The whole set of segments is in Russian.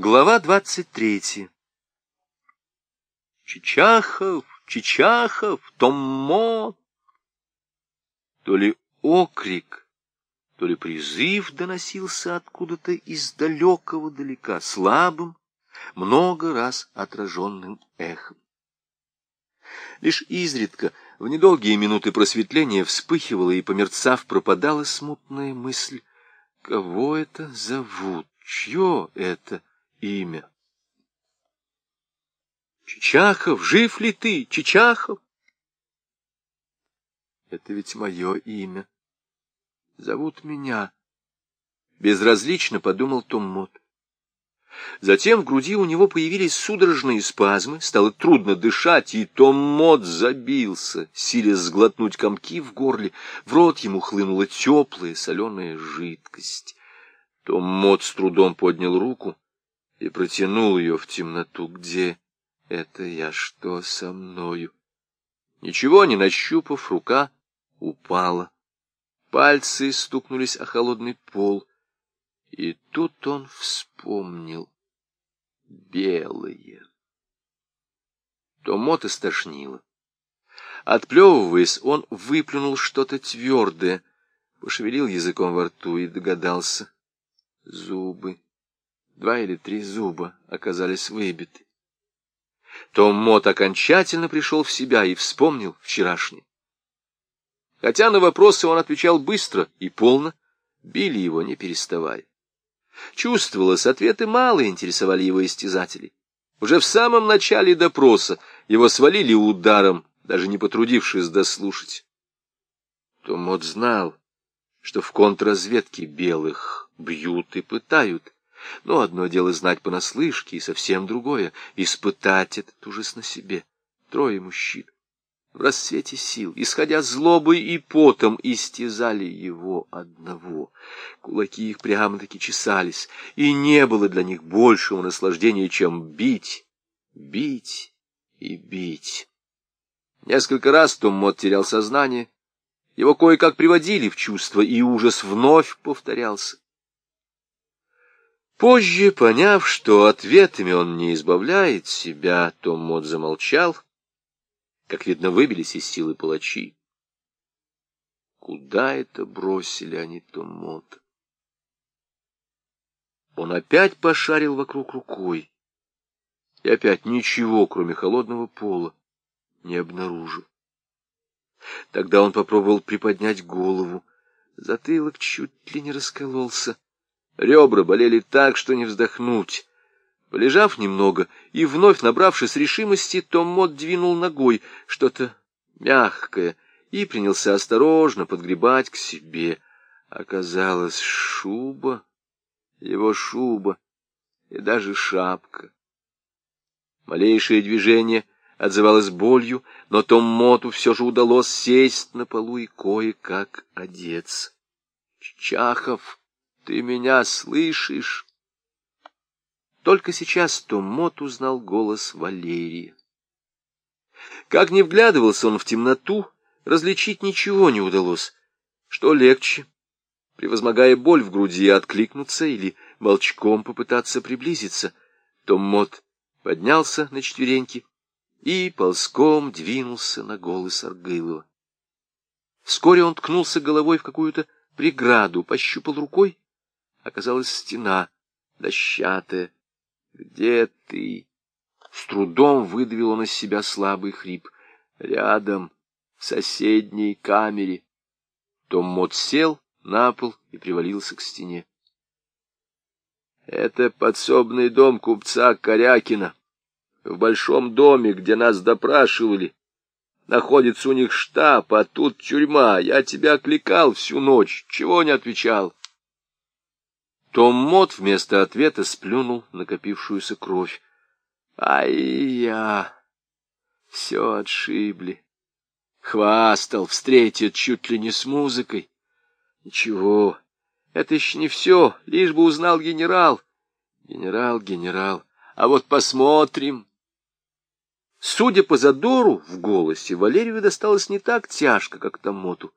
Глава двадцать третья. Чичахов, Чичахов, Томмо! То ли окрик, то ли призыв доносился откуда-то из далекого далека, слабым, много раз отраженным эхом. Лишь изредка, в недолгие минуты просветления, вспыхивала и, померцав, пропадала смутная мысль, кого это зовут, чье это имя. Чичахов, жив ли ты, Чичахов? Это ведь мое имя. Зовут меня. Безразлично подумал Том Мот. Затем в груди у него появились судорожные спазмы, стало трудно дышать, и Том Мот забился, силясь сглотнуть комки в горле. В рот ему хлынула теплая соленая жидкость. Том Мот с трудом поднял руку и протянул ее в темноту. Где это я? Что со мною? Ничего не нащупав, рука упала. Пальцы стукнулись о холодный пол. И тут он вспомнил. Белые. Томота стошнило. Отплевываясь, он выплюнул что-то твердое, пошевелил языком во рту и догадался. Зубы. Два или три зуба оказались выбиты. Том Мот окончательно пришел в себя и вспомнил вчерашнее. Хотя на вопросы он отвечал быстро и полно, били его не переставая. Чувствовалось, ответы мало интересовали его истязателей. Уже в самом начале допроса его свалили ударом, даже не потрудившись дослушать. Том Мот знал, что в контрразведке белых бьют и пытают, но одно дело знать понаслышке, и совсем другое — испытать этот ужас на себе. Трое мужчин в рассвете сил, исходя злобой и потом, истязали его одного. Кулаки их прямо-таки чесались, и не было для них большего наслаждения, чем бить, бить и бить. Несколько раз Том Мот терял сознание, его кое-как приводили в чувство, и ужас вновь повторялся. Позже, поняв, что ответами он не избавляет себя, Том Мот замолчал. Как видно, выбились из силы палачи. Куда это бросили они Том Мота? Он опять пошарил вокруг рукой. И опять ничего, кроме холодного пола, не обнаружил. Тогда он попробовал приподнять голову. Затылок чуть ли не раскололся. Ребра болели так, что не вздохнуть. Полежав немного и вновь набравшись решимости, Том Мот двинул ногой что-то мягкое и принялся осторожно подгребать к себе. Оказалось, шуба, его шуба и даже шапка. Малейшее движение отзывалось болью, но Том Моту все же удалось сесть на полу и кое-как одеться. Чахов ты меня слышишь? Только сейчас Том Мот узнал голос Валерия. Как не вглядывался он в темноту, различить ничего не удалось. Что легче, превозмогая боль в груди, откликнуться или молчком попытаться приблизиться. Том Мот поднялся на четвереньки и ползком двинулся на голос Аргылова. Вскоре он ткнулся головой в какую-то преграду, пощупал рукой оказалась стена, дощатая. «Где ты?» С трудом выдавил он из себя слабый хрип. «Рядом, в соседней камере». Том Мот сел на пол и привалился к стене. «Это подсобный дом купца Корякина. В большом доме, где нас допрашивали, находится у них штаб, а тут тюрьма. Я тебя кликал всю ночь, чего не отвечал?» Том Мот вместо ответа сплюнул накопившуюся кровь. Ай-я! Все отшибли. Хвастал, встретит чуть ли не с музыкой. Ничего, это еще не все, лишь бы узнал генерал. Генерал, генерал, а вот посмотрим. Судя по задору в голосе, Валерию досталось не так тяжко, как Томоту.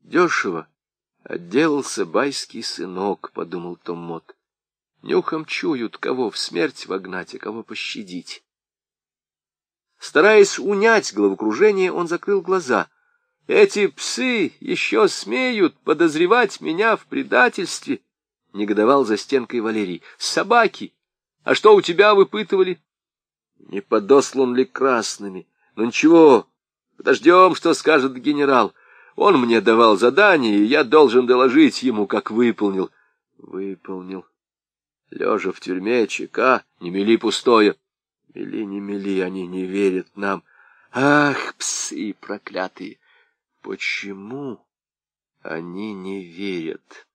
Дешево, Отделался байский сынок, — подумал Том Мот. Нюхом чуют, кого в смерть вогнать, а кого пощадить. Стараясь унять головокружение, он закрыл глаза. Эти псы еще смеют подозревать меня в предательстве, — негодовал за стенкой Валерий. Собаки! А что у тебя выпытывали? Не подослан ли красными? Ну ничего, подождем, что скажет генерал. Он мне давал задание, и я должен доложить ему, как выполнил. Выполнил. Лежа в тюрьме, ЧК, не мели пустое. Мели, не мели, они не верят нам. Ах, псы проклятые! Почему они не верят?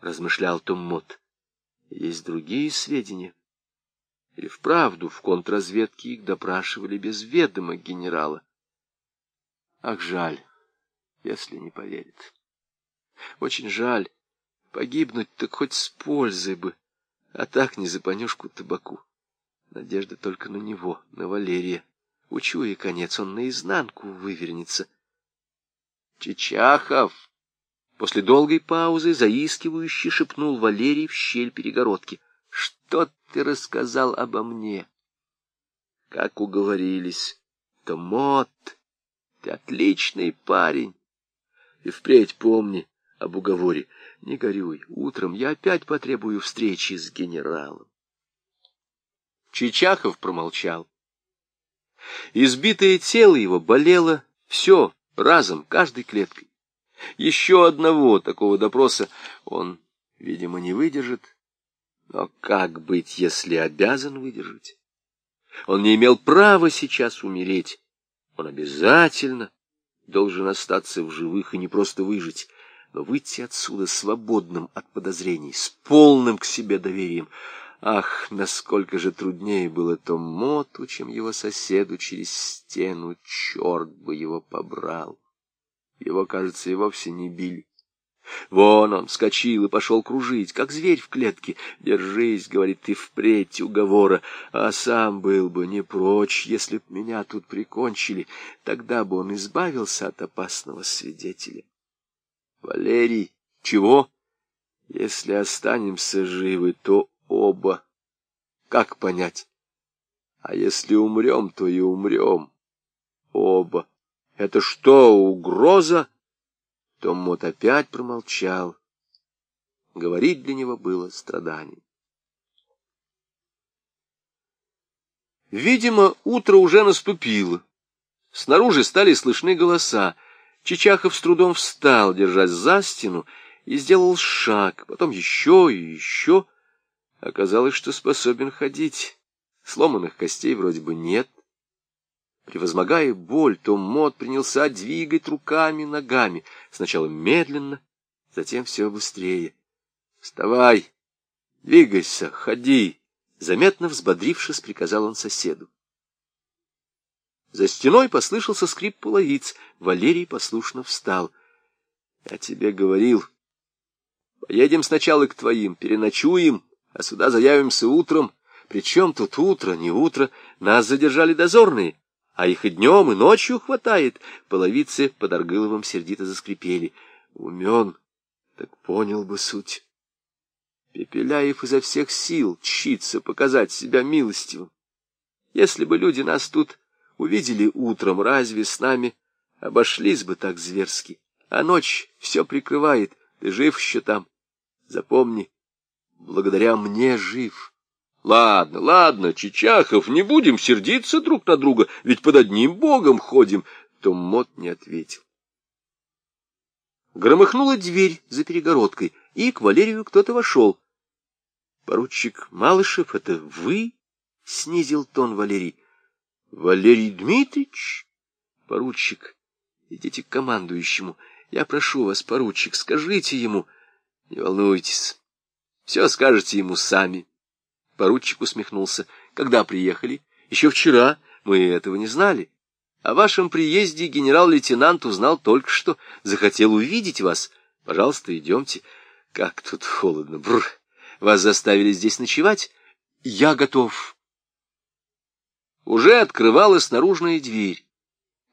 Размышлял Том Мот. Есть другие сведения. Или вправду в контрразведке их допрашивали без ведома генерала. Ах, жаль, если не поверит. Очень жаль. Погибнуть так хоть с пользой бы, а так не за понюшку табаку. Надежда только на него, на Валерия. Учу и конец, он наизнанку вывернется. Чичахов! После долгой паузы заискивающе шепнул Валерий в щель перегородки. Что ты рассказал обо мне? Как уговорились, то мод, ты отличный парень. И впредь помни об уговоре. Не горюй, утром я опять потребую встречи с генералом. Чичахов промолчал. Избитое тело его болело все разом, каждой клеткой. Еще одного такого допроса он, видимо, не выдержит. Но как быть, если обязан выдержать? Он не имел права сейчас умереть. Он обязательно должен остаться в живых и не просто выжить, но выйти отсюда свободным от подозрений, с полным к себе доверием. Ах, насколько же труднее было то моту, чем его соседу через стену, черт бы его побрал. Его, кажется, и вовсе не били. Вон он вскочил и пошел кружить, как зверь в клетке. «Держись», — говорит, — «ты впредь уговора, а сам был бы не прочь, если б меня тут прикончили, тогда бы он избавился от опасного свидетеля». «Валерий, чего?» «Если останемся живы, то оба. Как понять? А если умрем, то и умрем. Оба. Это что, угроза?» Том Мот опять промолчал. Говорить для него было страданием. Видимо, утро уже наступило. Снаружи стали слышны голоса. Чичахов с трудом встал, держась за стену, и сделал шаг, потом еще и еще. Оказалось, что способен ходить. Сломанных костей вроде бы нет. Превозмогая боль, Том Мот принялся двигать руками, ногами, сначала медленно, затем все быстрее. «Вставай! Двигайся! Ходи!» Заметно взбодрившись, приказал он соседу. За стеной послышался скрип половиц. Валерий послушно встал. — Я тебе говорил. Поедем сначала к твоим, переночуем, а сюда заявимся утром. Причем тут утро, не утро, нас задержали дозорные а их и днем, и ночью хватает. Половицы под Аргыловым сердито заскрипели. Умен, так понял бы суть. Пепеляев изо всех сил чится показать себя милостивым. Если бы люди нас тут увидели утром, разве с нами обошлись бы так зверски? А ночь все прикрывает, ты жив еще там. Запомни, благодаря мне жив. Ладно, ладно, Чичахов, не будем сердиться друг на друга, ведь под одним богом ходим. Том Мот не ответил. Громыхнула дверь за перегородкой, и к Валерию кто-то вошел. — Поручик Малышев, это вы? — снизил тон Валерий. — Валерий Дмитриевич? — Поручик, идите к командующему. Я прошу вас, поручик, скажите ему. Не волнуйтесь, все скажете ему сами. Поручик усмехнулся. Когда приехали? Еще вчера. Мы этого не знали. О вашем приезде генерал-лейтенант узнал только что. Захотел увидеть вас. Пожалуйста, идемте. Как тут холодно. Бррр. Вас заставили здесь ночевать? Я готов. Уже открывалась наружная дверь.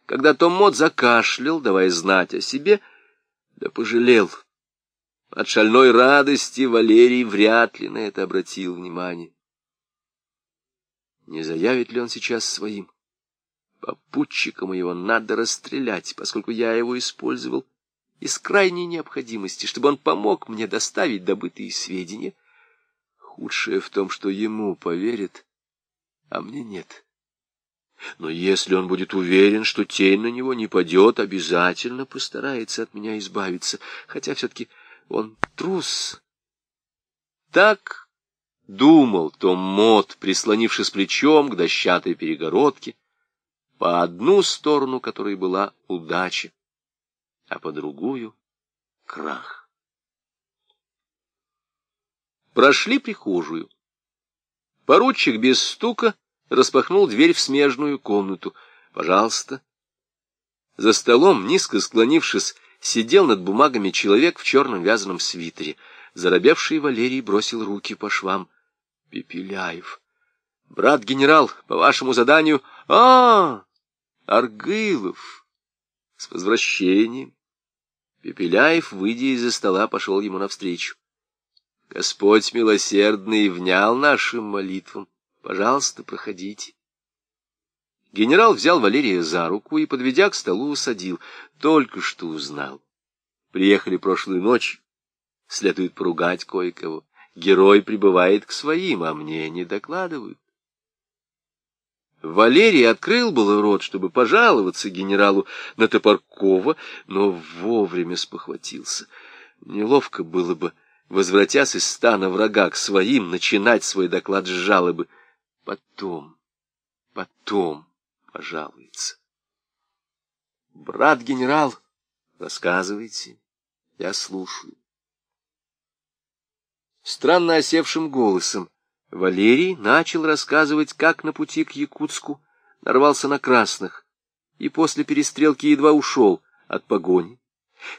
Когда Том Мот закашлял, давая знать о себе, да пожалел. От шальной радости Валерий вряд ли на это обратил внимание. Не заявит ли он сейчас своим? Попутчиком его надо расстрелять, поскольку я его использовал из крайней необходимости, чтобы он помог мне доставить добытые сведения. Худшее в том, что ему поверят, а мне нет. Но если он будет уверен, что тень на него не падет, обязательно постарается от меня избавиться, хотя все-таки он трус. Так думал Том Мот, прислонившись плечом к дощатой перегородке, по одну сторону которой была удача, а по другую — крах. Прошли прихожую. Поручик без стука распахнул дверь в смежную комнату. «Пожалуйста». За столом, низко склонившись, сидел над бумагами человек в черном вязаном свитере. Заробевший Валерий бросил руки по швам. Пепеляев. «Брат генерал, по вашему заданию...» «А, Аргылов! С возвращением!» Пепеляев, выйдя из-за стола, пошел ему навстречу. Господь милосердный внял нашим молитвам. Пожалуйста, проходите. Генерал взял Валерия за руку и, подведя к столу, усадил. Только что узнал. Приехали прошлую ночь. Следует поругать кое-кого. Герой прибывает к своим, а мне не докладывают. Валерий открыл был рот, чтобы пожаловаться генералу на Топоркова, но вовремя спохватился. Неловко было бы, возвратясь из стана врага к своим, начинать свой доклад с жалобы. Потом, потом пожалуется. Брат генерал, рассказывайте, я слушаю. Странно осевшим голосом Валерий начал рассказывать, как на пути к Якутску нарвался на красных и после перестрелки едва ушел от погони.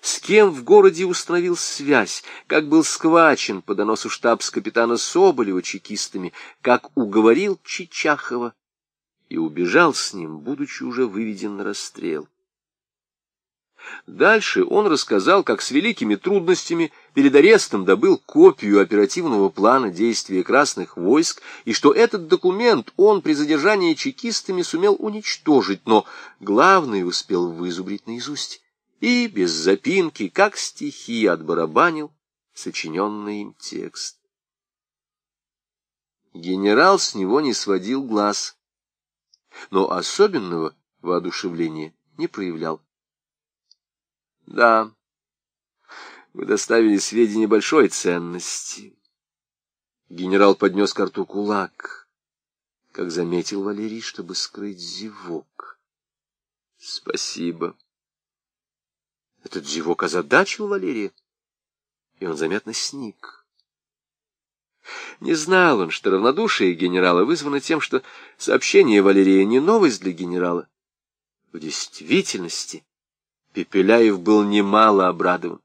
С кем в городе установил связь, как был схвачен по доносу штабс-капитана Соболева чекистами, как уговорил Чичахова и убежал с ним, будучи уже выведен на расстрел. Дальше он рассказал, как с великими трудностями перед арестом добыл копию оперативного плана действия красных войск, и что этот документ он при задержании чекистами сумел уничтожить, но главное успел вызубрить наизусть и без запинки, как стихи, отбарабанил сочиненный им текст. Генерал с него не сводил глаз, но особенного воодушевления не проявлял. Да, вы доставили сведения большой ценности. Генерал поднес к рту кулак, как заметил Валерий, чтобы скрыть зевок. Спасибо. Этот зевок озадачил Валерия, и он заметно сник. Не знал он, что равнодушие генерала вызвано тем, что сообщение Валерия не новость для генерала. В действительности Пепеляев был немало обрадован.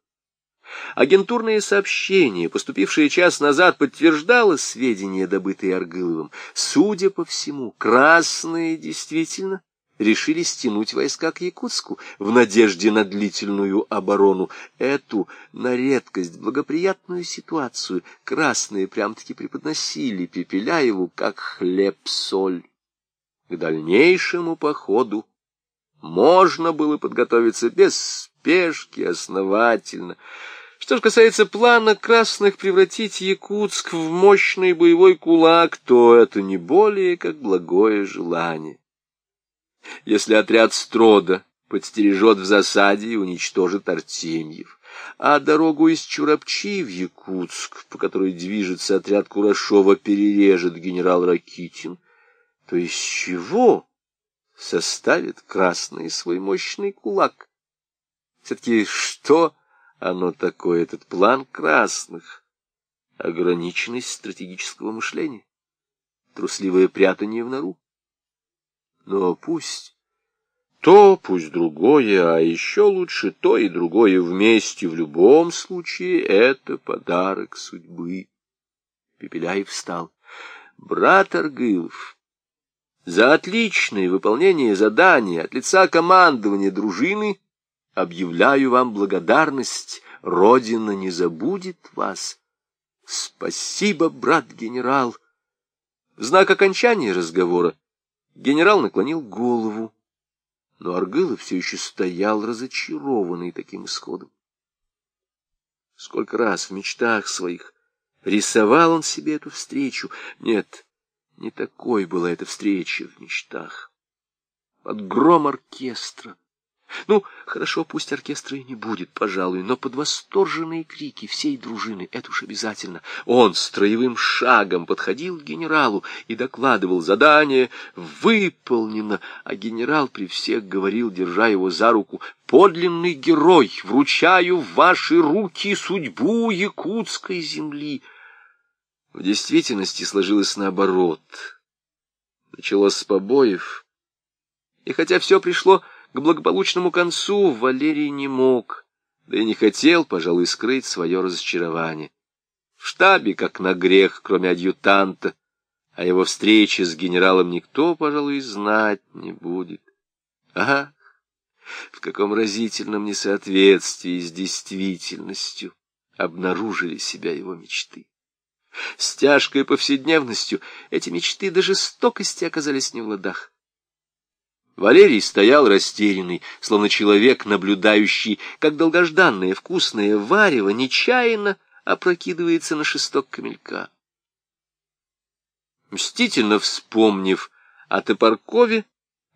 Агентурное сообщение, поступившее час назад, подтверждало сведения, добытые Аргыловым. Судя по всему, красные действительно решили стянуть войска к Якутску в надежде на длительную оборону. Эту, на редкость, благоприятную ситуацию красные прям-таки преподносили Пепеляеву как хлеб-соль. К дальнейшему походу можно было подготовиться без спешки, основательно. Что же касается плана красных превратить Якутск в мощный боевой кулак, то это не более как благое желание. Если отряд Строда подстережет в засаде и уничтожит Артемьев, а дорогу из Чурапчи в Якутск, по которой движется отряд Курашова, перережет генерал Ракитин, то из чего составит красный свой мощный кулак? Все-таки что оно такое, этот план красных? Ограниченность стратегического мышления, трусливое прятание в нору. Но пусть то, пусть другое, а еще лучше то и другое вместе. В любом случае это подарок судьбы. Пепеляев встал. Брат Аргылов, за отличное выполнение задания от лица командования дружины объявляю вам благодарность Родина не забудет вас. Спасибо, брат генерал. В знак окончания разговора генерал наклонил голову, но Аргылов все еще стоял разочарованный таким исходом. Сколько раз в мечтах своих рисовал он себе эту встречу. Нет, не такой была эта встреча в мечтах. Под гром оркестра, ну, хорошо, пусть оркестра и не будет, пожалуй, но под восторженные крики всей дружины, это уж обязательно. Он строевым шагом подходил к генералу и докладывал задание «выполнено», а генерал при всех говорил, держа его за руку, «подлинный герой, вручаю в ваши руки судьбу якутской земли». В действительности сложилось наоборот. Началось с побоев, и хотя все пришло к благополучному концу Валерий не мог, да и не хотел, пожалуй, скрыть свое разочарование. В штабе, как на грех, кроме адъютанта, а его встречи с генералом никто, пожалуй, знать не будет. Ага, в каком разительном несоответствии с действительностью обнаружили себя его мечты. С тяжкой повседневностью эти мечты до жестокости оказались не в ладах. Валерий стоял растерянный, словно человек, наблюдающий, как долгожданное вкусное варево нечаянно опрокидывается на шесток камелька. Мстительно вспомнив о Топоркове,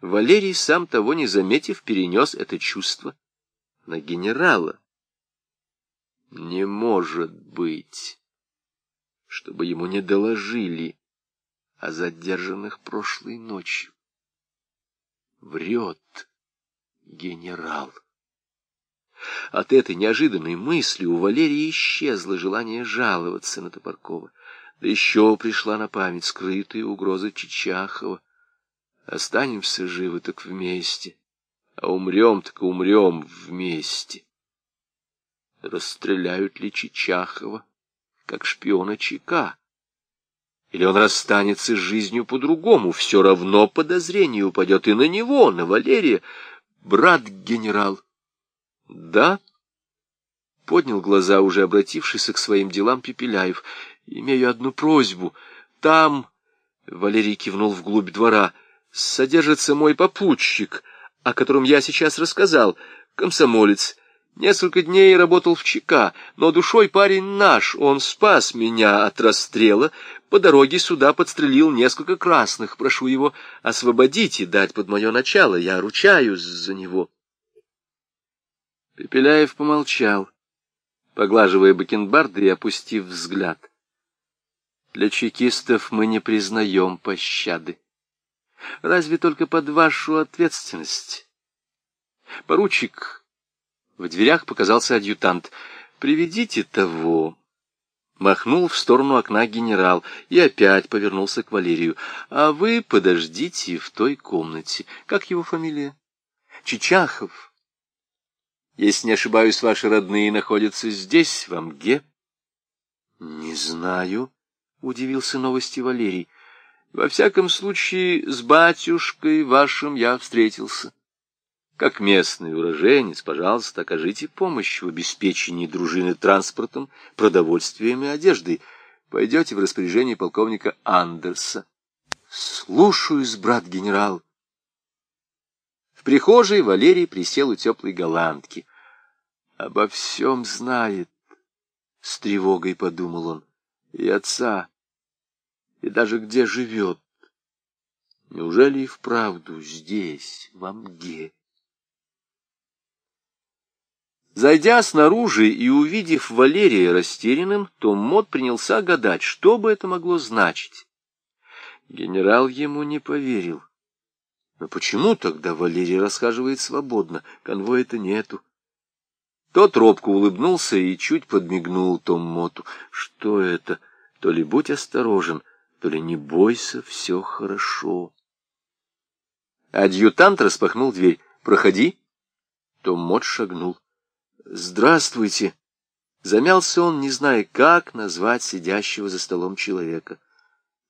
Валерий, сам того не заметив, перенес это чувство на генерала. Не может быть, чтобы ему не доложили о задержанных прошлой ночью врет генерал. От этой неожиданной мысли у Валерии исчезло желание жаловаться на Топоркова. Да еще пришла на память скрытая угроза Чичахова. Останемся живы так вместе, а умрем так умрем вместе. Расстреляют ли Чичахова, как шпиона ЧК? Или он расстанется с жизнью по-другому, все равно подозрение упадет и на него, на Валерия. Брат-генерал. Да? Поднял глаза, уже обратившийся к своим делам Пепеляев. Имею одну просьбу. Там, Валерий кивнул вглубь двора, содержится мой попутчик, о котором я сейчас рассказал, комсомолец. Несколько дней работал в ЧК, но душой парень наш, он спас меня от расстрела, по дороге сюда подстрелил несколько красных, прошу его освободить и дать под мое начало, я ручаюсь за него. Пепеляев помолчал, поглаживая бакенбарды и опустив взгляд. Для чекистов мы не признаем пощады. Разве только под вашу ответственность. Поручик в дверях показался адъютант. «Приведите того». Махнул в сторону окна генерал и опять повернулся к Валерию. «А вы подождите в той комнате. Как его фамилия?» «Чичахов». «Если не ошибаюсь, ваши родные находятся здесь, в Амге?» «Не знаю», — удивился новости Валерий. «Во всяком случае, с батюшкой вашим я встретился». Как местный уроженец, пожалуйста, окажите помощь в обеспечении дружины транспортом, продовольствием и одеждой. Пойдете в распоряжение полковника Андерса. Слушаюсь, брат генерал. В прихожей Валерий присел у теплой голландки. Обо всем знает, с тревогой подумал он, и отца, и даже где живет. Неужели и вправду здесь, в Амге? Зайдя снаружи и увидев Валерия растерянным, Том Мот принялся гадать, что бы это могло значить. Генерал ему не поверил. Но почему тогда Валерий расхаживает свободно, конвоя-то нету? Тот робко улыбнулся и чуть подмигнул Том Моту. Что это? То ли будь осторожен, то ли не бойся, все хорошо. Адъютант распахнул дверь. «Проходи». Том Мот шагнул. «Здравствуйте!» Замялся он, не зная, как назвать сидящего за столом человека.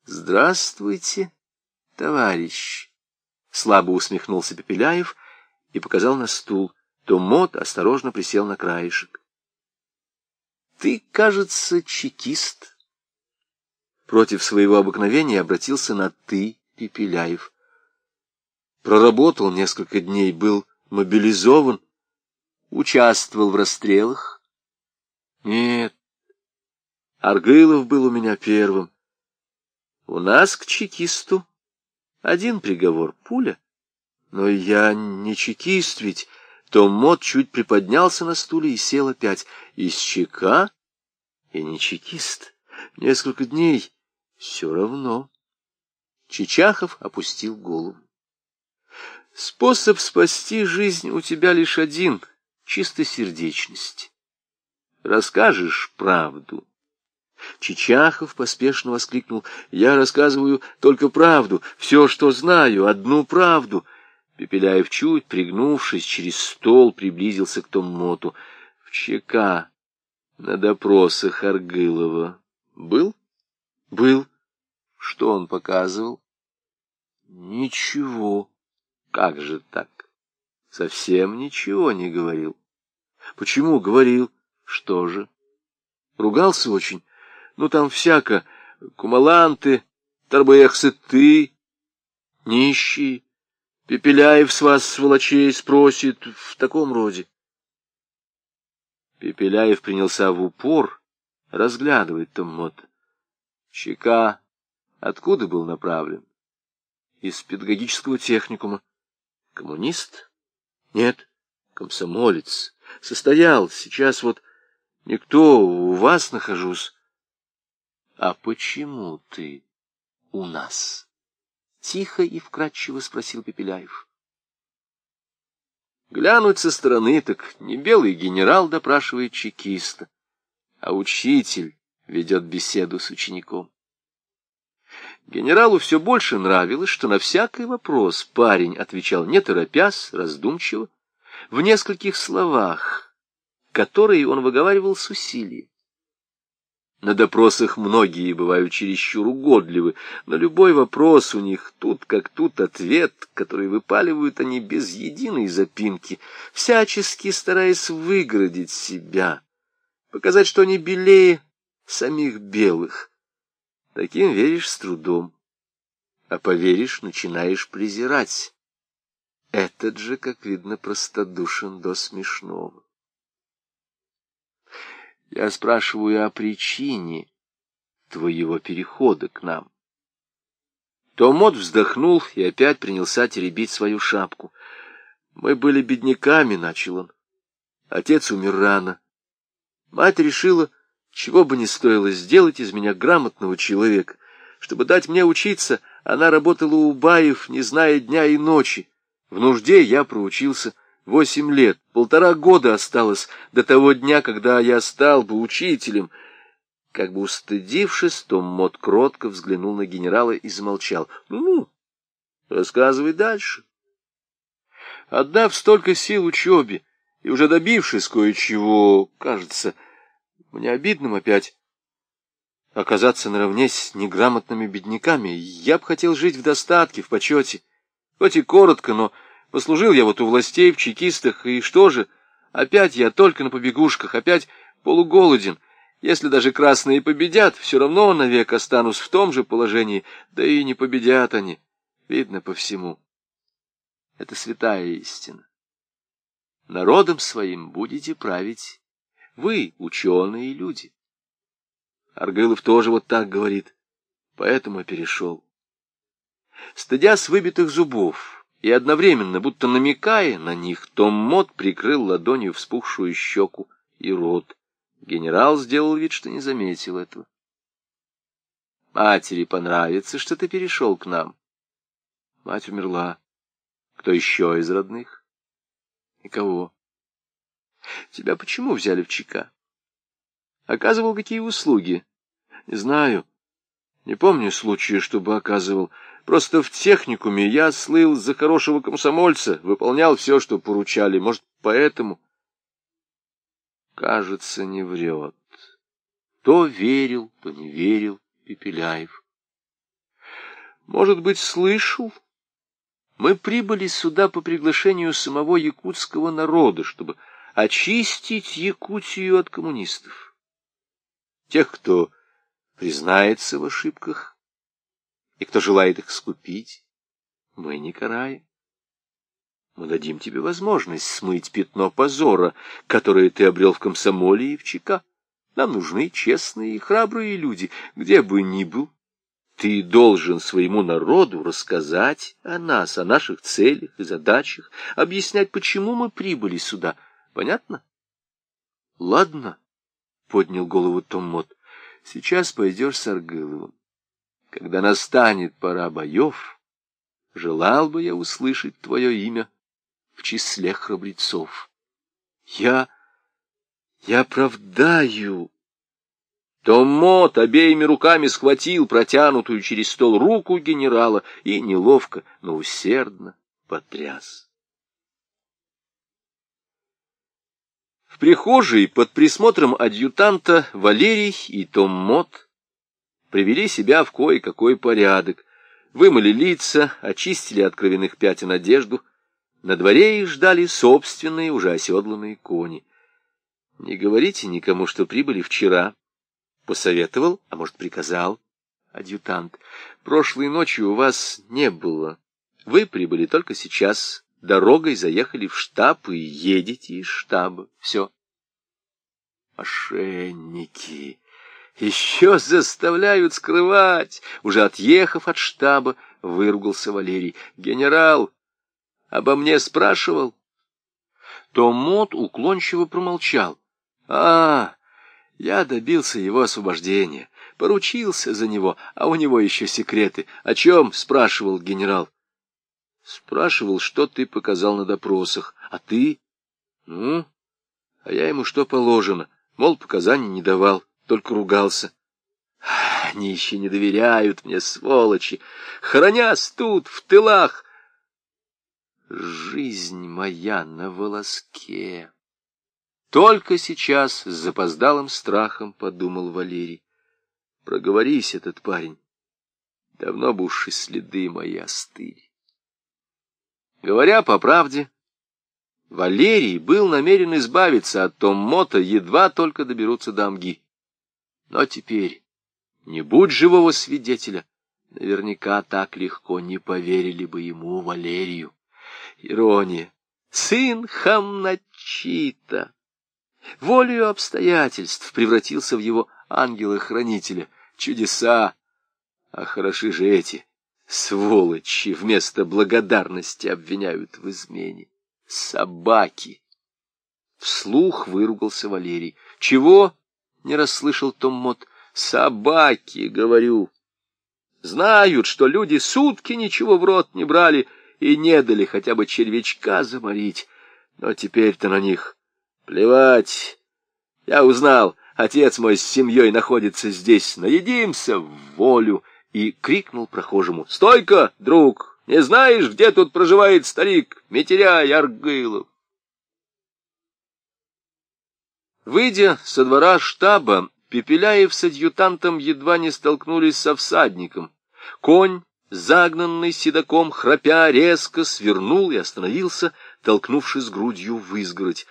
«Здравствуйте, товарищ!» Слабо усмехнулся Пепеляев и показал на стул. То Мот осторожно присел на краешек. Ты, кажется, чекист. Против своего обыкновения обратился на «ты», Пепеляев. Проработал несколько дней, был мобилизован, участвовал в расстрелах. Нет, Аргылов был у меня первым. У нас к чекисту один приговор — пуля. Но я не чекист ведь. Том Мот чуть приподнялся на стуле и сел опять. Из чека и не чекист. Несколько дней. Все равно. Чичахов опустил голову. Способ спасти жизнь у тебя лишь один — чистосердечность. Расскажешь правду. Чичахов поспешно воскликнул. «Я рассказываю только правду, все, что знаю, одну правду». Пепеляев, чуть пригнувшись через стол, приблизился к Томмоту. «В ЧК на допросах Аргылова был?» «Был». «Что он показывал?» «Ничего». «Как же так?» «Совсем ничего не говорил». «Почему говорил?» «Что же?» «Ругался очень?» Ну, там всяко. Кумаланты, Тарбоехсы ты, нищий. Пепеляев с вас, сволочей, спросит в таком роде. Пепеляев принялся в упор разглядывать Томмот. Чека откуда был направлен? Из педагогического техникума. Коммунист? Нет, комсомолец. Состоял, сейчас вот никто, у вас нахожусь. «А почему ты у нас?» — тихо и вкратчиво спросил Пепеляев. Глянуть со стороны, так не белый генерал допрашивает чекиста, а учитель ведет беседу с учеником. Генералу все больше нравилось, что на всякий вопрос парень отвечал не торопясь, раздумчиво, в нескольких словах, которые он выговаривал с усилием. На допросах многие бывают чересчур угодливы. На любой вопрос у них тут как тут ответ, который выпаливают они без единой запинки, всячески стараясь выгородить себя, показать, что они белее самих белых. Таким веришь с трудом, а поверишь, начинаешь презирать. Этот же, как видно, простодушен до смешного. Я спрашиваю о причине твоего перехода к нам. Томот вздохнул и опять принялся теребить свою шапку. Мы были бедняками, — начал он. Отец умер рано. Мать решила, чего бы ни стоило сделать из меня грамотного человека. Чтобы дать мне учиться, она работала у Баев, не зная дня и ночи. В нужде я проучился — Восемь лет, полтора года осталось до того дня, когда я стал бы учителем. Как бы устыдившись, Том Мот кротко взглянул на генерала и замолчал. Ну, рассказывай дальше. Отдав столько сил учебе и уже добившись кое-чего, кажется, мне обидным опять оказаться наравне с неграмотными бедняками. Я бы хотел жить в достатке, в почете, хоть и коротко, но Послужил я вот у властей в чекистах, и что же? Опять я только на побегушках, опять полуголоден. Если даже красные победят, все равно навек останусь в том же положении, да и не победят они. Видно по всему. Это святая истина. Народом своим будете править вы, ученые люди. Аргылов тоже вот так говорит, поэтому перешел. Стыдясь выбитых зубов, и одновременно, будто намекая на них, Том Мот прикрыл ладонью вспухшую щеку и рот. Генерал сделал вид, что не заметил этого. Матери понравится, что ты перешел к нам. Мать умерла. Кто еще из родных? Никого. Тебя почему взяли в ЧК? Оказывал какие услуги? Не знаю. Не помню случая, чтобы оказывал. Просто в техникуме я слыл за хорошего комсомольца, выполнял все, что поручали. Может, поэтому? Кажется, не врет. То верил, то не верил Пепеляев. Может быть, слышал? Мы прибыли сюда по приглашению самого якутского народа, чтобы очистить Якутию от коммунистов. тех, кто признается в ошибках и кто желает их скупить, мы не караем. Мы дадим тебе возможность смыть пятно позора, которое ты обрел в комсомоле и в ЧК. Нам нужны честные и храбрые люди, где бы ни был. Ты должен своему народу рассказать о нас, о наших целях и задачах, объяснять, почему мы прибыли сюда. Понятно? Ладно, — поднял голову Том Мот. Сейчас пойдешь с Аргыловым. Когда настанет пора боев, желал бы я услышать твое имя в числе храбрецов. Я... я оправдаю том Мот обеими руками схватил протянутую через стол руку генерала и неловко, но усердно потряс. В прихожей под присмотром адъютанта Валерий и Том Мот привели себя в кое-какой порядок, вымыли лица, очистили от кровяных пятен одежду. На дворе их ждали собственные, уже оседланные кони. Не говорите никому, что прибыли вчера, Посоветовал, а может, приказал адъютант. Прошлой ночью у вас не было. Вы прибыли только сейчас. Дорогой заехали в штаб и едете из штаба. Все. Мошенники. Еще заставляют скрывать. Уже отъехав от штаба, выругался Валерий. Генерал обо мне спрашивал. То Мот уклончиво промолчал. А, я добился его освобождения, поручился за него, а у него еще секреты. О чем? — спрашивал генерал. Спрашивал, что ты показал на допросах. А ты? Ну, а я ему что положено. Мол, показаний не давал, только ругался. Они еще не доверяют мне, сволочи, хранясь тут, в тылах. Жизнь моя на волоске. Только сейчас с запоздалым страхом подумал Валерий. Проговорись этот парень. Давно бы уж и следы мои остыли. Говоря по правде, Валерий был намерен избавиться от Том Мота, едва только доберутся до Амги. Но теперь, не будь живого свидетеля, наверняка так легко не поверили бы ему, Валерию. Ирония. Сын Хамначита волею обстоятельств превратился в его ангела-хранителя. Чудеса! А хороши же эти, сволочи, вместо благодарности обвиняют в измене. Собаки! Вслух выругался Валерий. Чего? Не расслышал Том Мот. Собаки, говорю. Знают, что люди сутки ничего в рот не брали и не дали хотя бы червячка заморить. Но теперь-то на них Плевать. Я узнал, отец мой с семьей находится здесь. Наедимся в волю. И крикнул прохожему. Стойка, друг! Не знаешь, где тут проживает старик Метеряй Аргылов? Выйдя со двора штаба, Пепеляев с адъютантом едва не столкнулись со всадником. Конь, загнанный седаком, храпя, резко свернул и остановился, толкнувшись грудью в изгородь.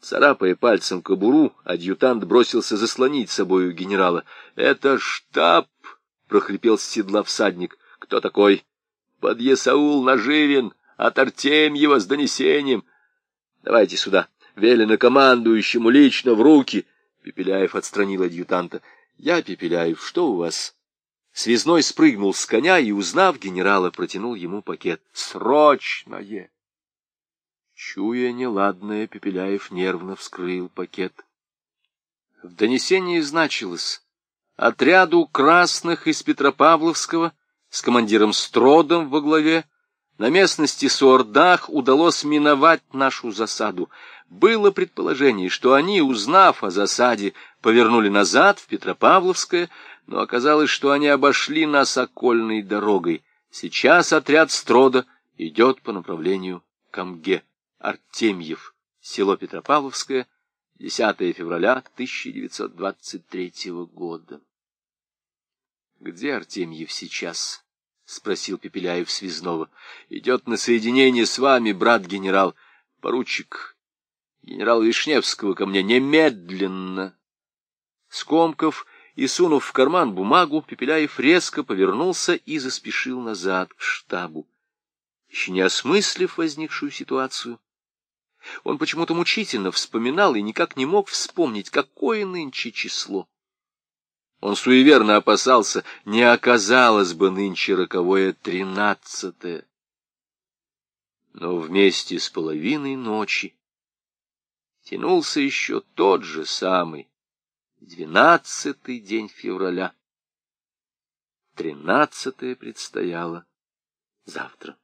Царапая пальцем кобуру, адъютант бросился заслонить собою генерала. — Это штаб! — прохрипел с седла всадник. — Кто такой? — Подъесаул Наживин, от Артемьева с донесением. — Давайте сюда. Велено командующему лично в руки. Пепеляев отстранил адъютанта. — Я, Пепеляев, что у вас? Связной спрыгнул с коня и, узнав генерала, протянул ему пакет. — Срочное! Чуя неладное, Пепеляев нервно вскрыл пакет. В донесении значилось отряду красных из Петропавловского с командиром Стродом во главе на местности Суордах удалось миновать нашу засаду. Было предположение, что они, узнав о засаде, повернули назад в Петропавловское, но оказалось, что они обошли нас окольной дорогой. Сейчас отряд Строда идет по направлению к Амге. Артемьев, село Петропавловское, 10 февраля 1923 года. «Где Артемьев сейчас?» — спросил Пепеляев связного. «Идет на соединение с вами, брат-генерал, поручик, генерал Вишневского ко мне немедленно». Скомков и, сунув в карман бумагу, Пепеляев резко повернулся и заспешил назад к штабу. Еще не осмыслив возникшую ситуацию, он почему-то мучительно вспоминал и никак не мог вспомнить, какое нынче число. Он суеверно опасался, не оказалось бы нынче роковое тринадцатое. Но вместе с половиной ночи тянулся еще тот же самый двенадцатый день февраля. Тринадцатое предстояло завтра.